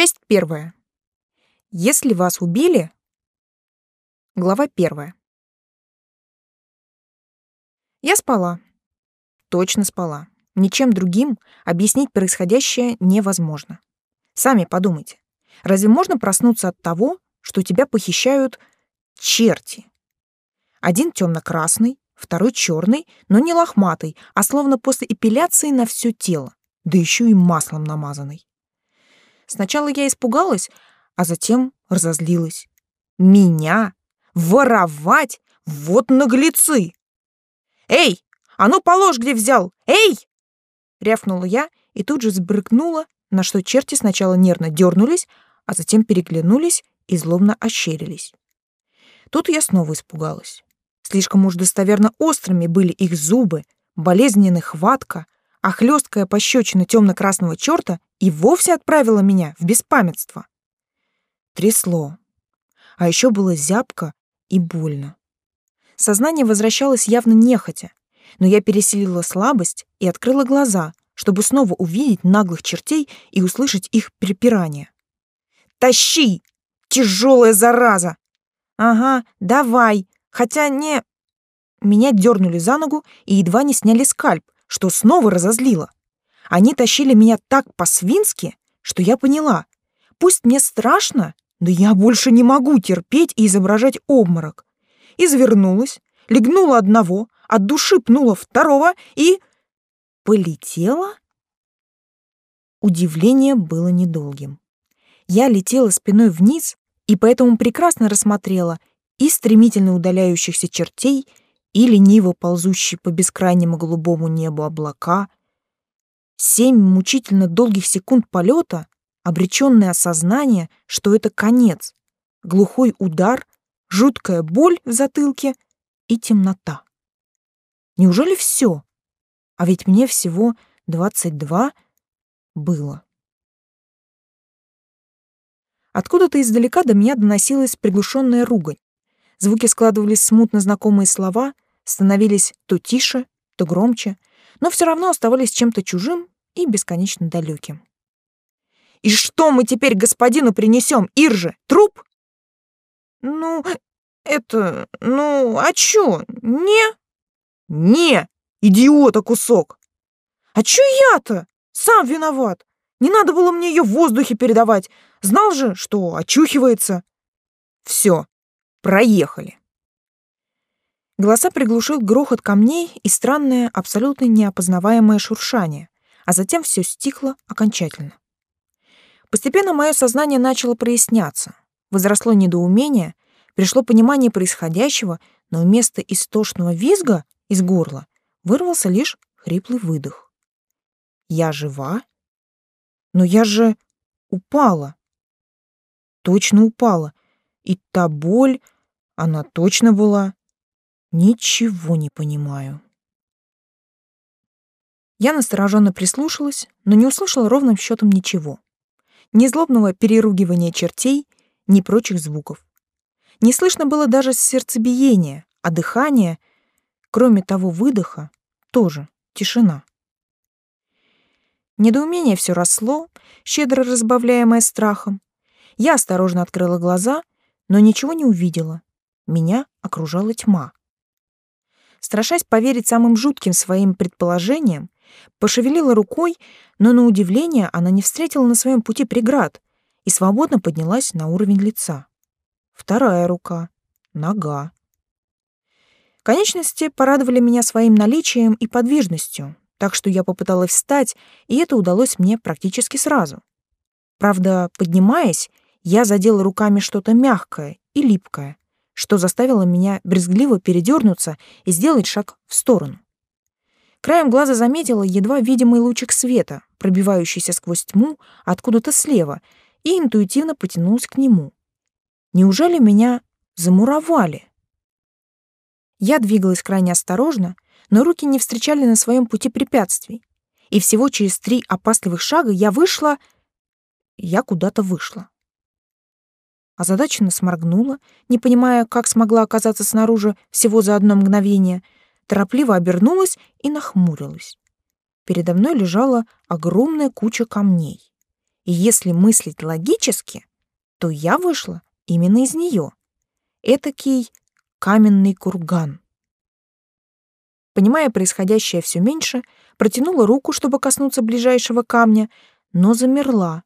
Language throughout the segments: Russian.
Часть первая. Если вас убили... Глава первая. Я спала. Точно спала. Ничем другим объяснить происходящее невозможно. Сами подумайте. Разве можно проснуться от того, что тебя похищают черти? Один темно-красный, второй черный, но не лохматый, а словно после эпиляции на все тело, да еще и маслом намазанный. Сначала я испугалась, а затем разозлилась. Меня воровать? Вот наглецы! Эй, а ну положь, где взял! Эй! Рявкнула я и тут же сбрыкнула, на что черти сначала нервно дернулись, а затем переглянулись и злобно ощерились. Тут я снова испугалась. Слишком уж достоверно острыми были их зубы, болезненная хватка, а хлесткая пощечина темно-красного черта и вовсе отправила меня в беспамятство. Трясло. А еще было зябко и больно. Сознание возвращалось явно нехотя, но я переселила слабость и открыла глаза, чтобы снова увидеть наглых чертей и услышать их припирание. «Тащи! Тяжелая зараза!» «Ага, давай! Хотя не...» Меня дернули за ногу и едва не сняли скальп, что снова разозлило. Они тащили меня так по-свински, что я поняла. Пусть мне страшно, но я больше не могу терпеть и изображать обморок. Извернулась, легнула одного, от души пнула второго и... Полетела? Удивление было недолгим. Я летела спиной вниз и поэтому прекрасно рассмотрела и стремительно удаляющихся чертей, и лениво ползущие по бескрайнему голубому небу облака. Семь мучительно долгих секунд полета, обреченное осознание, что это конец, глухой удар, жуткая боль в затылке и темнота. Неужели все? А ведь мне всего двадцать два было. Откуда-то издалека до меня доносилась приглушенная ругань. Звуки складывались смутно знакомые слова, становились то тише, то громче, но все равно оставались чем-то чужим и бесконечно далеким. «И что мы теперь господину принесем, Ирже? Труп?» «Ну, это... ну, а чё? Не?» «Не! Идиота кусок!» «А чё я-то? Сам виноват! Не надо было мне ее в воздухе передавать. Знал же, что очухивается. Все, проехали. Голоса приглушил грохот камней и странное, абсолютно неопознаваемое шуршание, а затем все стихло окончательно. Постепенно мое сознание начало проясняться. Возросло недоумение, пришло понимание происходящего, но вместо истошного визга из горла вырвался лишь хриплый выдох. Я жива? Но я же упала. Точно упала. И та боль, она точно была. Ничего не понимаю. Я настороженно прислушалась, но не услышала ровным счетом ничего. Ни злобного переругивания чертей, ни прочих звуков. Не слышно было даже сердцебиения, а дыхание, кроме того выдоха, тоже тишина. Недоумение все росло, щедро разбавляемое страхом. Я осторожно открыла глаза, но ничего не увидела. Меня окружала тьма. Страшась поверить самым жутким своим предположениям, пошевелила рукой, но на удивление она не встретила на своем пути преград и свободно поднялась на уровень лица. Вторая рука, нога. Конечности порадовали меня своим наличием и подвижностью, так что я попыталась встать, и это удалось мне практически сразу. Правда, поднимаясь, я задела руками что-то мягкое и липкое, что заставило меня брезгливо передернуться и сделать шаг в сторону. Краем глаза заметила едва видимый лучик света, пробивающийся сквозь тьму откуда-то слева, и интуитивно потянулась к нему. Неужели меня замуровали? Я двигалась крайне осторожно, но руки не встречали на своем пути препятствий. И всего через три опасливых шага я вышла... Я куда-то вышла. Озадаченно сморгнула, не понимая, как смогла оказаться снаружи всего за одно мгновение, торопливо обернулась и нахмурилась. Передо мной лежала огромная куча камней. И если мыслить логически, то я вышла именно из нее. Этакий каменный курган. Понимая происходящее все меньше, протянула руку, чтобы коснуться ближайшего камня, но замерла,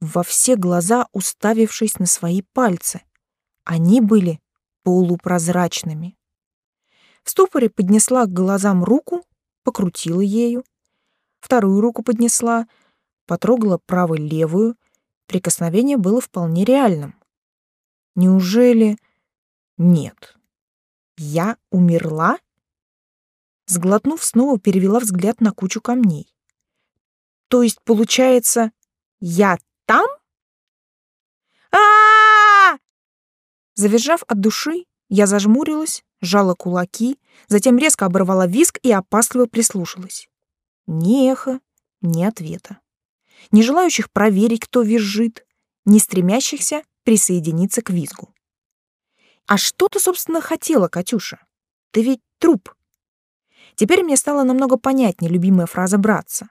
во все глаза уставившись на свои пальцы. Они были полупрозрачными. В ступоре поднесла к глазам руку, покрутила ею. Вторую руку поднесла, потрогала правой левую. Прикосновение было вполне реальным. Неужели... Нет. Я умерла? Сглотнув, снова перевела взгляд на кучу камней. То есть, получается, я там? а Завизжав от души, я зажмурилась, сжала кулаки, затем резко оборвала виск и опасливо прислушалась. Ни эхо, ни ответа. Не желающих проверить, кто визжит, не стремящихся присоединиться к визгу. А что ты, собственно, хотела, Катюша? Ты ведь труп. Теперь мне стало намного понятнее любимая фраза братца.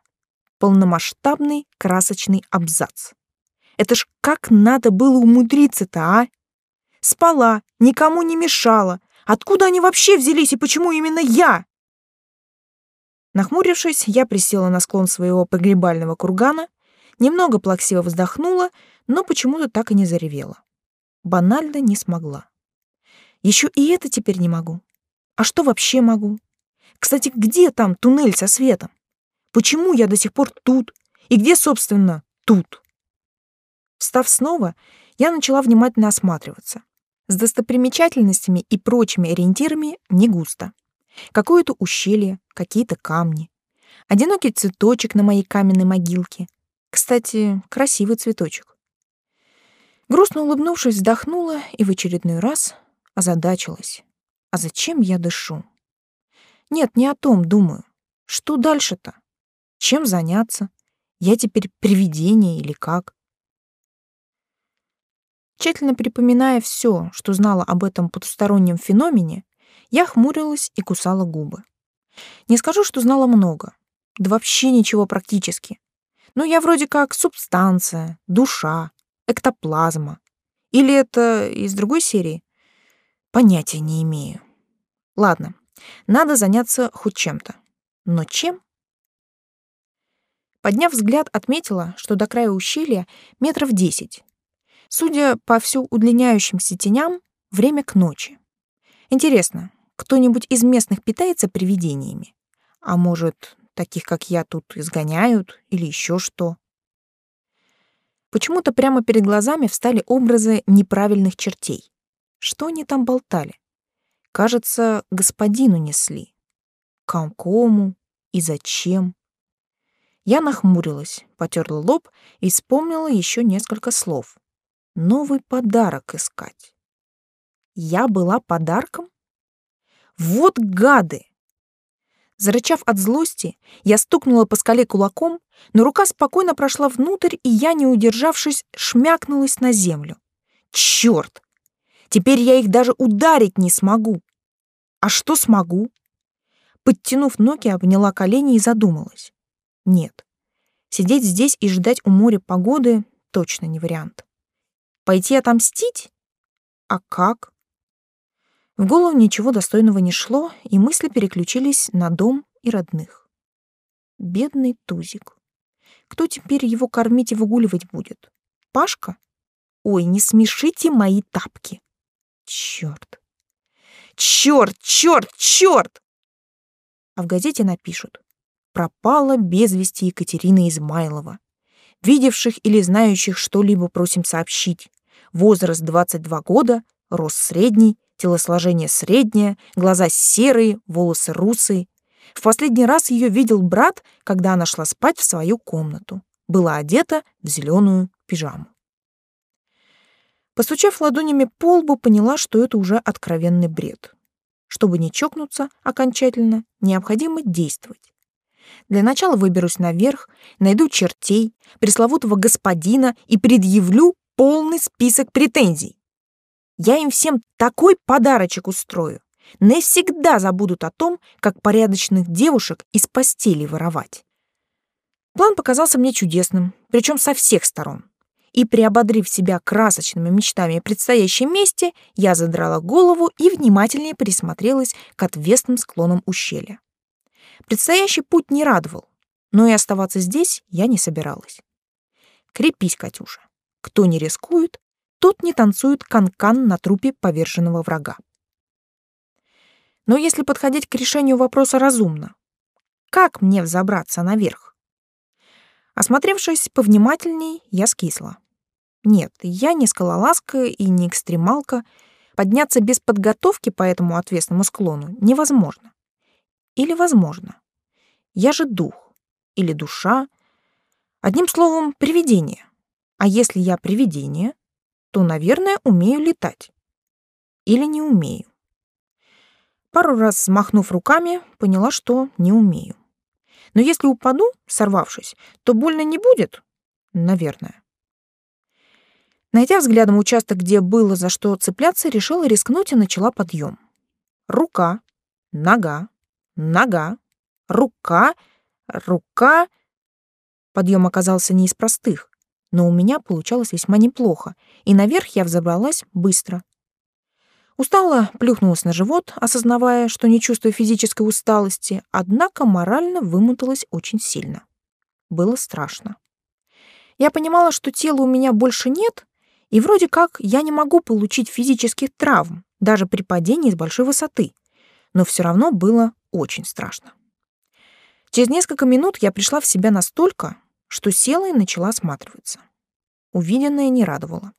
Полномасштабный красочный абзац. Это ж как надо было умудриться-то, а? Спала, никому не мешала. Откуда они вообще взялись и почему именно я? Нахмурившись, я присела на склон своего погребального кургана, немного плаксиво вздохнула, но почему-то так и не заревела. Банально не смогла. Еще и это теперь не могу. А что вообще могу? Кстати, где там туннель со светом? Почему я до сих пор тут? И где, собственно, тут? Встав снова, я начала внимательно осматриваться. С достопримечательностями и прочими ориентирами не густо. Какое-то ущелье, какие-то камни. Одинокий цветочек на моей каменной могилке. Кстати, красивый цветочек. Грустно улыбнувшись, вздохнула и в очередной раз озадачилась. А зачем я дышу? Нет, не о том думаю. Что дальше-то? Чем заняться? Я теперь привидение или как? Тщательно припоминая все, что знала об этом потустороннем феномене, я хмурилась и кусала губы. Не скажу, что знала много. Да вообще ничего практически. Но я вроде как субстанция, душа, эктоплазма. Или это из другой серии? Понятия не имею. Ладно, надо заняться хоть чем-то. Но чем? Подняв взгляд, отметила, что до края ущелья метров десять. Судя по всю удлиняющимся теням, время к ночи. Интересно, кто-нибудь из местных питается привидениями? А может, таких, как я, тут изгоняют или еще что? Почему-то прямо перед глазами встали образы неправильных чертей. Что они там болтали? Кажется, господину несли. Кому и зачем? Я нахмурилась, потерла лоб и вспомнила еще несколько слов. Новый подарок искать. Я была подарком? Вот гады! Зарычав от злости, я стукнула по скале кулаком, но рука спокойно прошла внутрь, и я, не удержавшись, шмякнулась на землю. Черт! Теперь я их даже ударить не смогу. А что смогу? Подтянув ноги, обняла колени и задумалась. Нет. Сидеть здесь и ждать у моря погоды точно не вариант. Пойти отомстить? А как? В голову ничего достойного не шло, и мысли переключились на дом и родных. Бедный Тузик. Кто теперь его кормить и выгуливать будет? Пашка? Ой, не смешите мои тапки. Черт. Черт, черт, черт! А в газете напишут. Пропала без вести Екатерина Измайлова. Видевших или знающих что-либо просим сообщить. Возраст 22 года, рост средний, телосложение среднее, глаза серые, волосы русые. В последний раз ее видел брат, когда она шла спать в свою комнату. Была одета в зеленую пижаму. Постучав ладонями по лбу, поняла, что это уже откровенный бред. Чтобы не чокнуться окончательно, необходимо действовать. Для начала выберусь наверх, найду чертей, пресловутого господина и предъявлю полный список претензий. Я им всем такой подарочек устрою. Навсегда забудут о том, как порядочных девушек из постели воровать. План показался мне чудесным, причем со всех сторон. И приободрив себя красочными мечтами о предстоящем месте, я задрала голову и внимательнее присмотрелась к отвесным склонам ущелья. Предстоящий путь не радовал, но и оставаться здесь я не собиралась. Крепись, Катюша. Кто не рискует, тот не танцует канкан -кан на трупе поверженного врага. Но если подходить к решению вопроса разумно, как мне взобраться наверх? Осмотревшись повнимательней, я скисла. Нет, я не скалолазка и не экстремалка. Подняться без подготовки по этому отвесному склону невозможно. Или возможно. Я же дух. Или душа. Одним словом, привидение. А если я привидение, то, наверное, умею летать. Или не умею. Пару раз смахнув руками, поняла, что не умею. Но если упаду, сорвавшись, то больно не будет? Наверное. Найдя взглядом участок, где было за что цепляться, решила рискнуть и начала подъем. Рука, нога, нога, рука, рука. Подъем оказался не из простых, но у меня получалось весьма неплохо, и наверх я взобралась быстро. Устала, плюхнулась на живот, осознавая, что не чувствую физической усталости, однако морально вымоталась очень сильно. Было страшно. Я понимала, что тела у меня больше нет, и вроде как я не могу получить физических травм, даже при падении с большой высоты, но все равно было очень страшно. Через несколько минут я пришла в себя настолько, что села и начала осматриваться. Увиденное не радовало.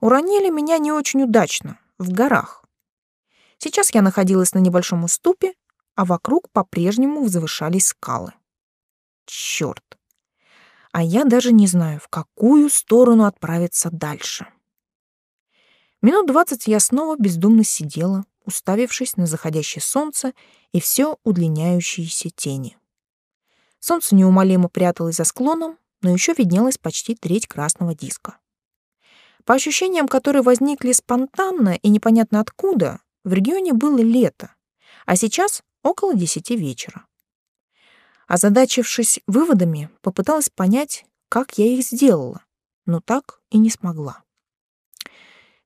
Уронили меня не очень удачно, в горах. Сейчас я находилась на небольшом уступе, а вокруг по-прежнему возвышались скалы. Чёрт. А я даже не знаю, в какую сторону отправиться дальше. Минут двадцать я снова бездумно сидела, уставившись на заходящее солнце и все удлиняющиеся тени. Солнце неумолимо пряталось за склоном, но еще виднелась почти треть красного диска. По ощущениям, которые возникли спонтанно и непонятно откуда, в регионе было лето, а сейчас около десяти вечера. Озадачившись выводами, попыталась понять, как я их сделала, но так и не смогла.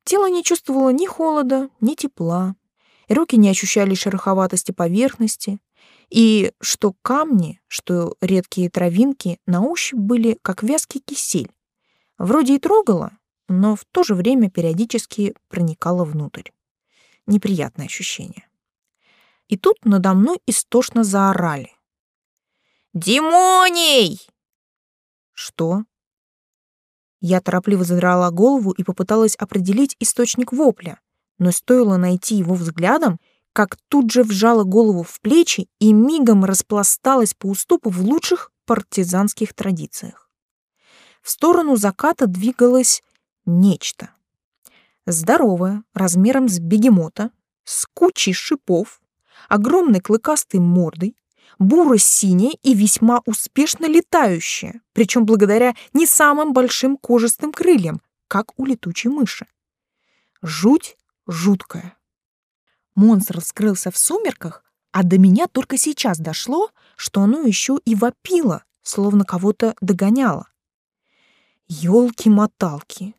Тело не чувствовало ни холода, ни тепла, руки не ощущали шероховатости поверхности, и что камни, что редкие травинки на ощупь были как вязкий кисель. Вроде и трогала, но в то же время периодически проникала внутрь. Неприятное ощущение. И тут надо мной истошно заорали. «Димоний!» «Что?» Я торопливо задрала голову и попыталась определить источник вопля, но стоило найти его взглядом, как тут же вжала голову в плечи и мигом распласталась по уступу в лучших партизанских традициях. В сторону заката двигалась нечто. Здоровое, размером с бегемота, с кучей шипов, огромной клыкастой мордой, буро-синяя и весьма успешно летающая, причем благодаря не самым большим кожистым крыльям, как у летучей мыши. Жуть жуткая. Монстр скрылся в сумерках, а до меня только сейчас дошло, что оно еще и вопило, словно кого-то догоняло. Ёлки-моталки,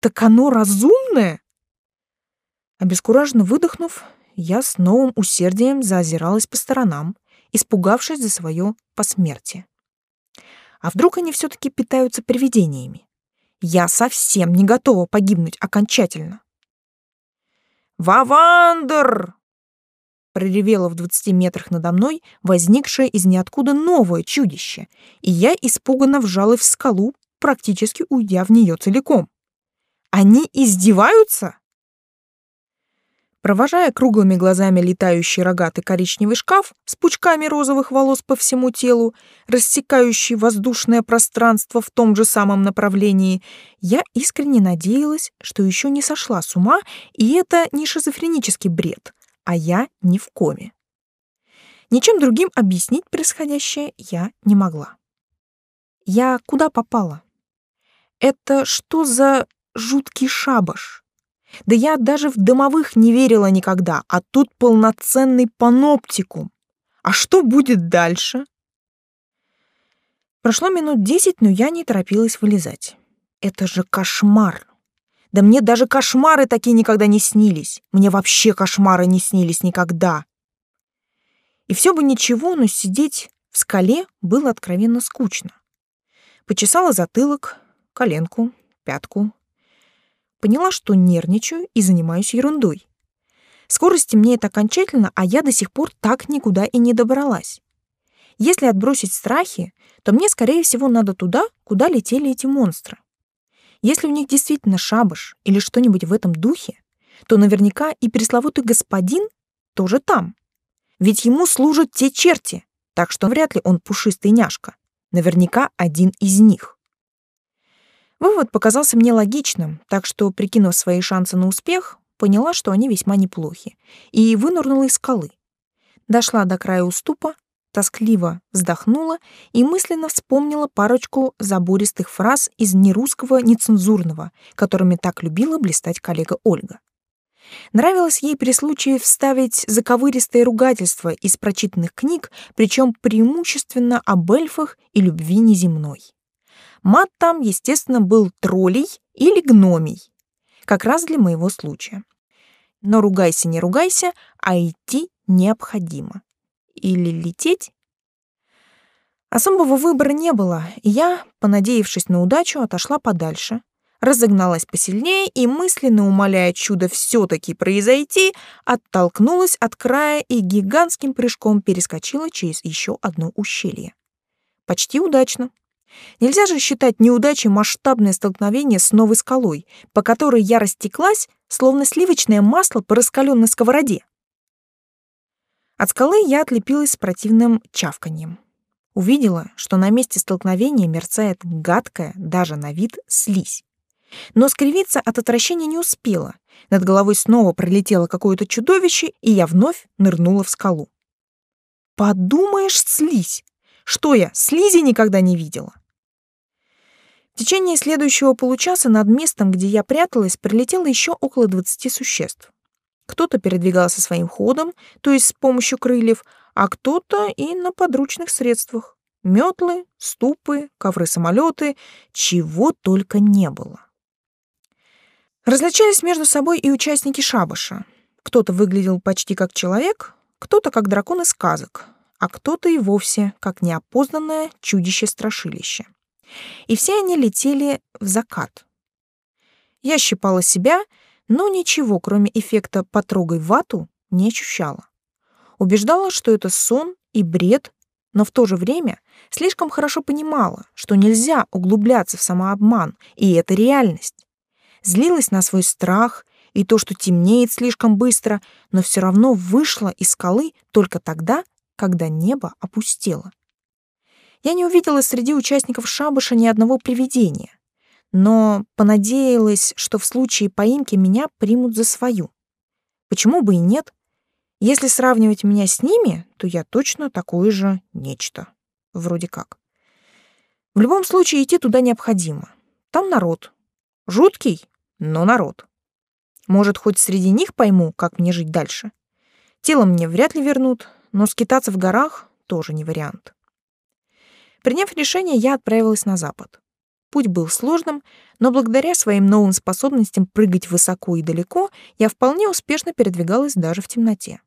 так оно разумное? Обескураженно выдохнув, я с новым усердием заозиралась по сторонам, испугавшись за свое посмертие. А вдруг они все-таки питаются привидениями? Я совсем не готова погибнуть окончательно. «Вавандер!» проревело в двадцати метрах надо мной возникшее из ниоткуда новое чудище, и я испуганно вжалась в скалу, практически уйдя в нее целиком. Они издеваются? Провожая круглыми глазами летающий рогатый коричневый шкаф с пучками розовых волос по всему телу, рассекающий воздушное пространство в том же самом направлении, я искренне надеялась, что еще не сошла с ума, и это не шизофренический бред, а я не в коме. Ничем другим объяснить происходящее я не могла. Я куда попала? Это что за жуткий шабаш. Да я даже в домовых не верила никогда, а тут полноценный паноптикум. А что будет дальше? Прошло минут десять, но я не торопилась вылезать. Это же кошмар. Да мне даже кошмары такие никогда не снились. Мне вообще кошмары не снились никогда. И все бы ничего, но сидеть в скале было откровенно скучно. Почесала затылок, коленку, пятку. Поняла, что нервничаю и занимаюсь ерундой. Скоро стемнеет окончательно, а я до сих пор так никуда и не добралась. Если отбросить страхи, то мне, скорее всего, надо туда, куда летели эти монстры. Если у них действительно шабаш или что-нибудь в этом духе, то наверняка и пресловутый господин тоже там. Ведь ему служат те черти, так что вряд ли он пушистый няшка. Наверняка один из них. Вывод показался мне логичным, так что, прикинув свои шансы на успех, поняла, что они весьма неплохи, и вынырнула из скалы. Дошла до края уступа, тоскливо вздохнула и мысленно вспомнила парочку забористых фраз из нерусского нецензурного, которыми так любила блистать коллега Ольга. Нравилось ей при случае вставить заковыристое ругательство из прочитанных книг, причем преимущественно об эльфах и любви неземной. Мат там, естественно, был троллей или гномий, как раз для моего случая. Но ругайся, не ругайся, а идти необходимо. Или лететь? Особого выбора не было, и я, понадеявшись на удачу, отошла подальше, разогналась посильнее и, мысленно умоляя чудо все-таки произойти, оттолкнулась от края и гигантским прыжком перескочила через еще одно ущелье. Почти удачно. Нельзя же считать неудачей масштабное столкновение с новой скалой, по которой я растеклась, словно сливочное масло по раскаленной сковороде. От скалы я отлепилась с противным чавканьем. Увидела, что на месте столкновения мерцает гадкая, даже на вид, слизь. Но скривиться от отвращения не успела. Над головой снова пролетело какое-то чудовище, и я вновь нырнула в скалу. Подумаешь, слизь! Что я, слизи никогда не видела? В течение следующего получаса над местом, где я пряталась, прилетело еще около двадцати существ. Кто-то передвигался своим ходом, то есть с помощью крыльев, а кто-то и на подручных средствах. Метлы, ступы, ковры-самолеты, чего только не было. Различались между собой и участники шабаша. Кто-то выглядел почти как человек, кто-то как дракон из сказок, а кто-то и вовсе как неопознанное чудище-страшилище и все они летели в закат. Я щипала себя, но ничего, кроме эффекта «потрогай вату», не ощущала. Убеждала, что это сон и бред, но в то же время слишком хорошо понимала, что нельзя углубляться в самообман, и это реальность. Злилась на свой страх и то, что темнеет слишком быстро, но все равно вышла из скалы только тогда, когда небо опустело. Я не увидела среди участников шабаша ни одного привидения, но понадеялась, что в случае поимки меня примут за свою. Почему бы и нет? Если сравнивать меня с ними, то я точно такое же нечто. Вроде как. В любом случае идти туда необходимо. Там народ. Жуткий, но народ. Может, хоть среди них пойму, как мне жить дальше. Тело мне вряд ли вернут, но скитаться в горах тоже не вариант. Приняв решение, я отправилась на запад. Путь был сложным, но благодаря своим новым способностям прыгать высоко и далеко, я вполне успешно передвигалась даже в темноте.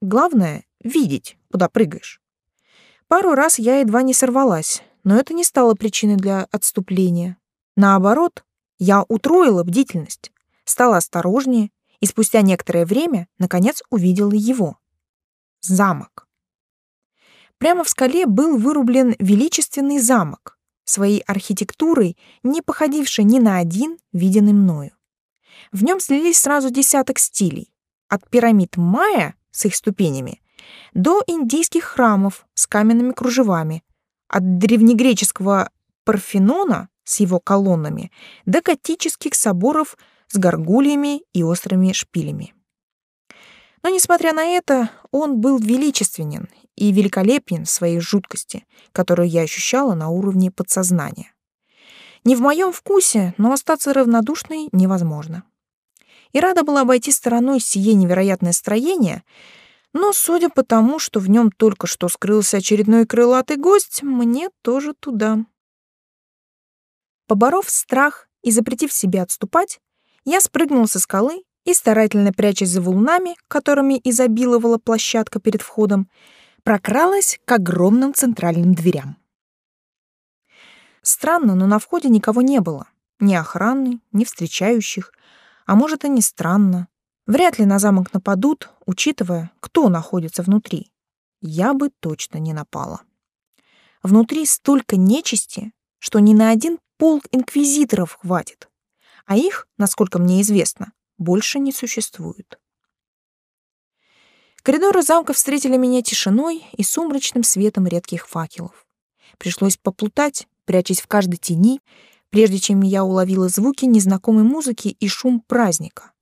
Главное — видеть, куда прыгаешь. Пару раз я едва не сорвалась, но это не стало причиной для отступления. Наоборот, я утроила бдительность, стала осторожнее и спустя некоторое время, наконец, увидела его. Замок. Прямо в скале был вырублен величественный замок, своей архитектурой не походивший ни на один, виденный мною. В нем слились сразу десяток стилей, от пирамид майя с их ступенями до индийских храмов с каменными кружевами, от древнегреческого Парфенона с его колоннами до готических соборов с горгульями и острыми шпилями. Но, несмотря на это, он был величественен и великолепен в своей жуткости, которую я ощущала на уровне подсознания. Не в моем вкусе, но остаться равнодушной невозможно. И рада была обойти стороной сие невероятное строение, Но, судя по тому, что в нем только что скрылся очередной крылатый гость, мне тоже туда. Поборов страх и запретив себе отступать, я спрыгнул со скалы и, старательно прячась за валунами, которыми изобиловала площадка перед входом, прокралась к огромным центральным дверям. Странно, но на входе никого не было. Ни охраны, ни встречающих. А может, и не странно. Вряд ли на замок нападут, учитывая, кто находится внутри. Я бы точно не напала. Внутри столько нечисти, что ни на один полк инквизиторов хватит. А их, насколько мне известно, больше не существует. Коридоры замка встретили меня тишиной и сумрачным светом редких факелов. Пришлось поплутать, прячась в каждой тени, прежде чем я уловила звуки незнакомой музыки и шум праздника.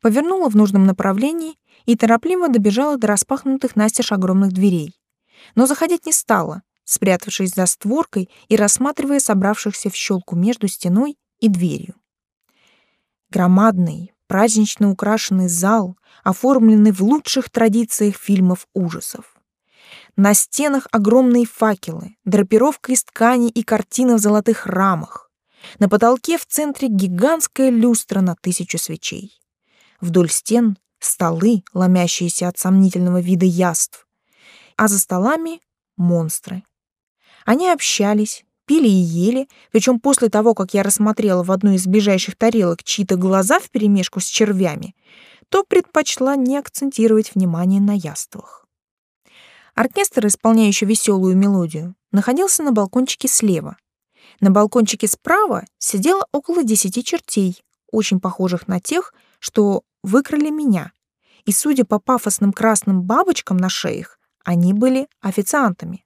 Повернула в нужном направлении и торопливо добежала до распахнутых настежь огромных дверей. Но заходить не стала, спрятавшись за створкой и рассматривая собравшихся в щелку между стеной и дверью. Громадный, празднично украшенный зал, оформленный в лучших традициях фильмов ужасов. На стенах огромные факелы, драпировка из ткани и картины в золотых рамах. На потолке в центре гигантская люстра на тысячу свечей. Вдоль стен столы, ломящиеся от сомнительного вида яств. А за столами — монстры. Они общались, пили и ели, причем после того, как я рассмотрела в одной из ближайших тарелок чьи-то глаза вперемешку с червями, то предпочла не акцентировать внимание на яствах. Оркестр, исполняющий веселую мелодию, находился на балкончике слева. На балкончике справа сидело около десяти чертей, очень похожих на тех, что выкрали меня. И, судя по пафосным красным бабочкам на шеях, они были официантами.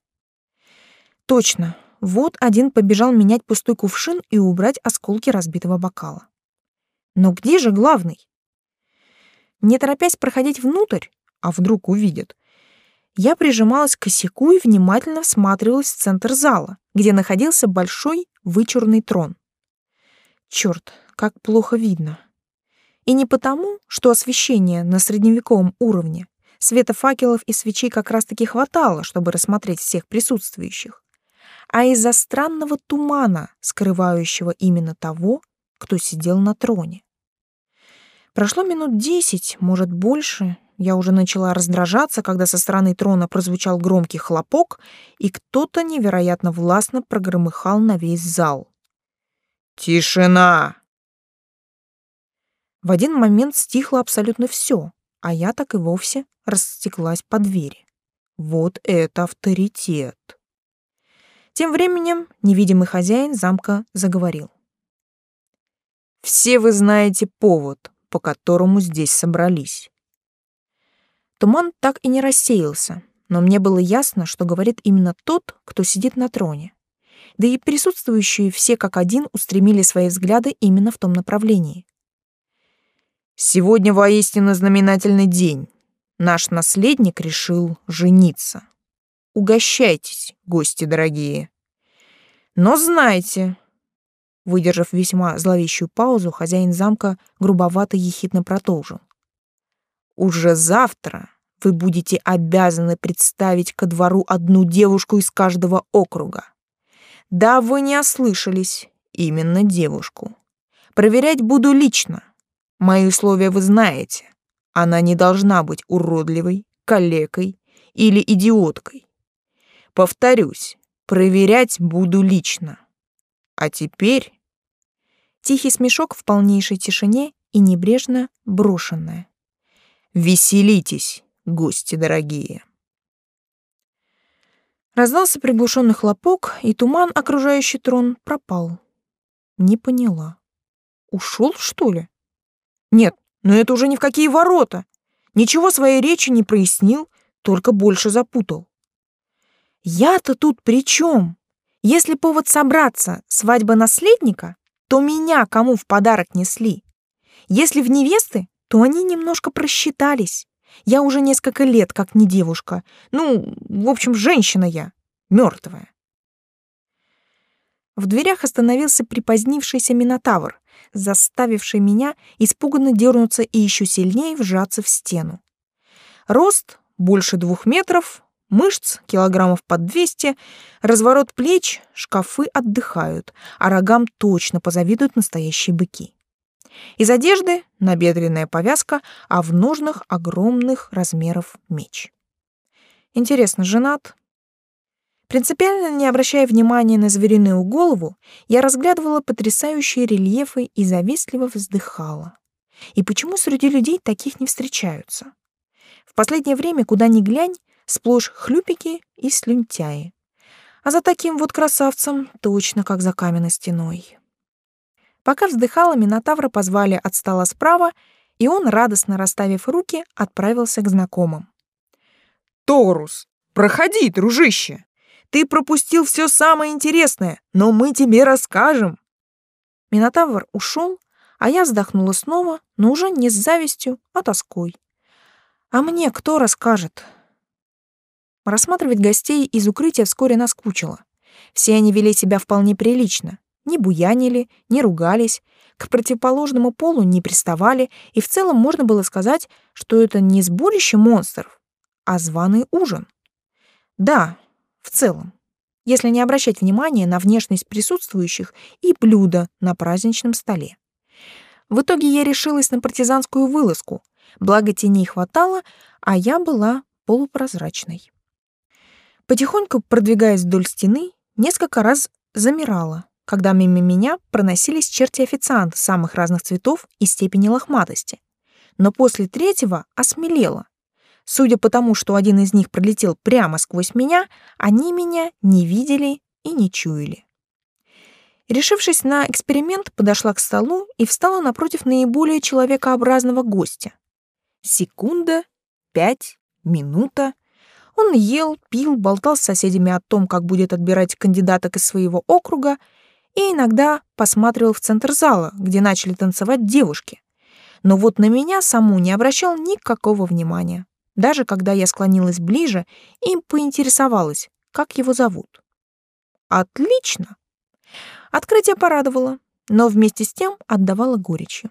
Точно, вот один побежал менять пустой кувшин и убрать осколки разбитого бокала. Но где же главный? Не торопясь проходить внутрь, а вдруг увидят, я прижималась к косяку и внимательно всматривалась в центр зала, где находился большой вычурный трон. Черт, как плохо видно. И не потому, что освещение на средневековом уровне, света факелов и свечей как раз-таки хватало, чтобы рассмотреть всех присутствующих, а из-за странного тумана, скрывающего именно того, кто сидел на троне. Прошло минут десять, может, больше, я уже начала раздражаться, когда со стороны трона прозвучал громкий хлопок, и кто-то невероятно властно прогромыхал на весь зал. «Тишина!» В один момент стихло абсолютно все, а я так и вовсе растеклась по двери. Вот это авторитет! Тем временем невидимый хозяин замка заговорил. «Все вы знаете повод, по которому здесь собрались. Туман так и не рассеялся, но мне было ясно, что говорит именно тот, кто сидит на троне. Да и присутствующие все как один устремили свои взгляды именно в том направлении. Сегодня воистину знаменательный день. Наш наследник решил жениться. Угощайтесь, гости дорогие. Но знайте, выдержав весьма зловещую паузу, хозяин замка грубовато ехидно продолжил. Уже завтра вы будете обязаны представить ко двору одну девушку из каждого округа. Да, вы не ослышались, именно девушку. Проверять буду лично. Мои условия вы знаете. Она не должна быть уродливой, калекой или идиоткой. Повторюсь, проверять буду лично. А теперь тихий смешок в полнейшей тишине и небрежно брошенное. Веселитесь, гости дорогие. Раздался приглушенный хлопок, и туман, окружающий трон, пропал. Не поняла. Ушел, что ли? Нет, но это уже ни в какие ворота. Ничего своей речи не прояснил, только больше запутал. Я-то тут при чем? Если повод собраться, свадьба наследника, то меня кому в подарок несли? Если в невесты, то они немножко просчитались. Я уже несколько лет как не девушка. Ну, в общем, женщина я, мертвая. В дверях остановился припозднившийся Минотавр, заставивший меня испуганно дернуться и еще сильнее вжаться в стену. Рост больше двух метров, мышц килограммов под 200, разворот плеч, шкафы отдыхают, а рогам точно позавидуют настоящие быки. Из одежды набедренная повязка, а в ножнах огромных размеров меч. Интересно, женат? Принципиально не обращая внимания на звериную голову, я разглядывала потрясающие рельефы и завистливо вздыхала. И почему среди людей таких не встречаются? В последнее время, куда ни глянь, сплошь хлюпики и слюнтяи. А за таким вот красавцем точно как за каменной стеной. Пока вздыхала, Минотавра позвали от стола справа, и он, радостно расставив руки, отправился к знакомым. «Торус, проходи, дружище! Ты пропустил все самое интересное, но мы тебе расскажем!» Минотавр ушел, а я вздохнула снова, но уже не с завистью, а тоской. А мне кто расскажет? Рассматривать гостей из укрытия вскоре наскучило. Все они вели себя вполне прилично не буянили, не ругались, к противоположному полу не приставали, и в целом можно было сказать, что это не сборище монстров, а званый ужин. Да, в целом, если не обращать внимания на внешность присутствующих и блюда на праздничном столе. В итоге я решилась на партизанскую вылазку, благо теней хватало, а я была полупрозрачной. Потихоньку продвигаясь вдоль стены, несколько раз замирала, когда мимо меня проносились черти официанты самых разных цветов и степени лохматости. Но после третьего осмелела. Судя по тому, что один из них пролетел прямо сквозь меня, они меня не видели и не чуяли. Решившись на эксперимент, подошла к столу и встала напротив наиболее человекообразного гостя. Секунда, пять, минута. Он ел, пил, болтал с соседями о том, как будет отбирать кандидаток из своего округа, и иногда посматривал в центр зала, где начали танцевать девушки. Но вот на меня саму не обращал никакого внимания, даже когда я склонилась ближе и поинтересовалась, как его зовут. Отлично. Открытие порадовало, но вместе с тем отдавало горечью.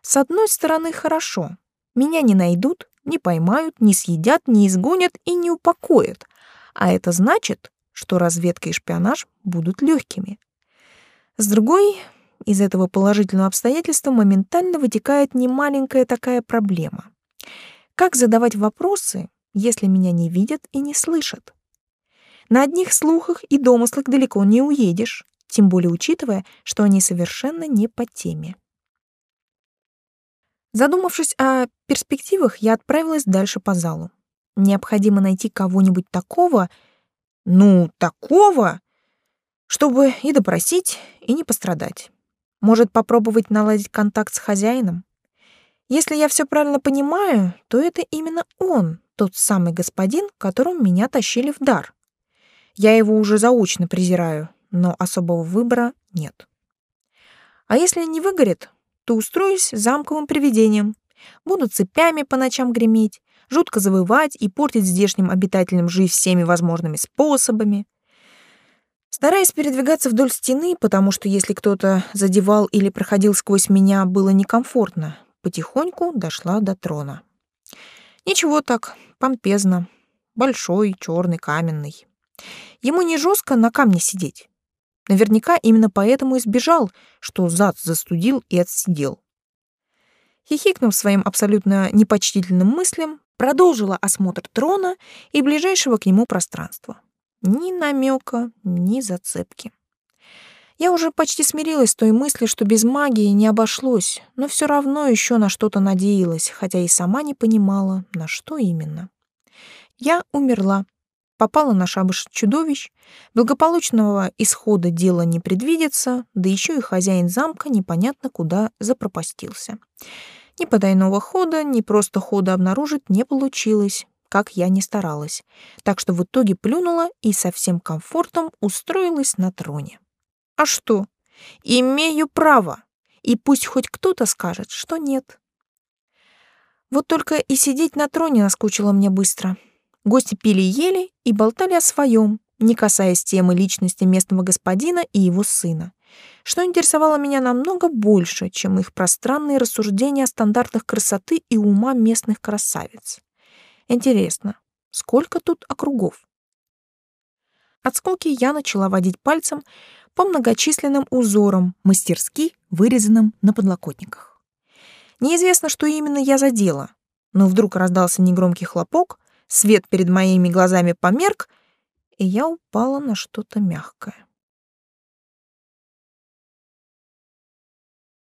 С одной стороны, хорошо. Меня не найдут, не поймают, не съедят, не изгонят и не упокоят. А это значит, что разведка и шпионаж будут легкими. С другой, из этого положительного обстоятельства моментально вытекает немаленькая такая проблема. Как задавать вопросы, если меня не видят и не слышат? На одних слухах и домыслах далеко не уедешь, тем более учитывая, что они совершенно не по теме. Задумавшись о перспективах, я отправилась дальше по залу. Необходимо найти кого-нибудь такого, ну, такого, чтобы и допросить, и не пострадать. Может, попробовать наладить контакт с хозяином? Если я все правильно понимаю, то это именно он, тот самый господин, которому меня тащили в дар. Я его уже заочно презираю, но особого выбора нет. А если не выгорит, то устроюсь замковым привидением. Буду цепями по ночам греметь, жутко завывать и портить здешним обитателям жизнь всеми возможными способами. Стараясь передвигаться вдоль стены, потому что если кто-то задевал или проходил сквозь меня, было некомфортно, потихоньку дошла до трона. Ничего так, помпезно. Большой, черный, каменный. Ему не жестко на камне сидеть. Наверняка именно поэтому и сбежал, что зад застудил и отсидел. Хихикнув своим абсолютно непочтительным мыслям, продолжила осмотр трона и ближайшего к нему пространства. Ни намека, ни зацепки. Я уже почти смирилась с той мыслью, что без магии не обошлось, но все равно еще на что-то надеялась, хотя и сама не понимала, на что именно. Я умерла, попала на шабаш чудовищ, благополучного исхода дела не предвидится, да еще и хозяин замка непонятно куда запропастился. Ни потайного хода, ни просто хода обнаружить не получилось, как я не старалась, так что в итоге плюнула и со всем комфортом устроилась на троне. А что? Имею право, и пусть хоть кто-то скажет, что нет. Вот только и сидеть на троне наскучило мне быстро. Гости пили ели и болтали о своем, не касаясь темы личности местного господина и его сына, что интересовало меня намного больше, чем их пространные рассуждения о стандартах красоты и ума местных красавиц. Интересно, сколько тут округов? От скуки я начала водить пальцем по многочисленным узорам, мастерски вырезанным на подлокотниках. Неизвестно, что именно я задела, но вдруг раздался негромкий хлопок, свет перед моими глазами померк, и я упала на что-то мягкое.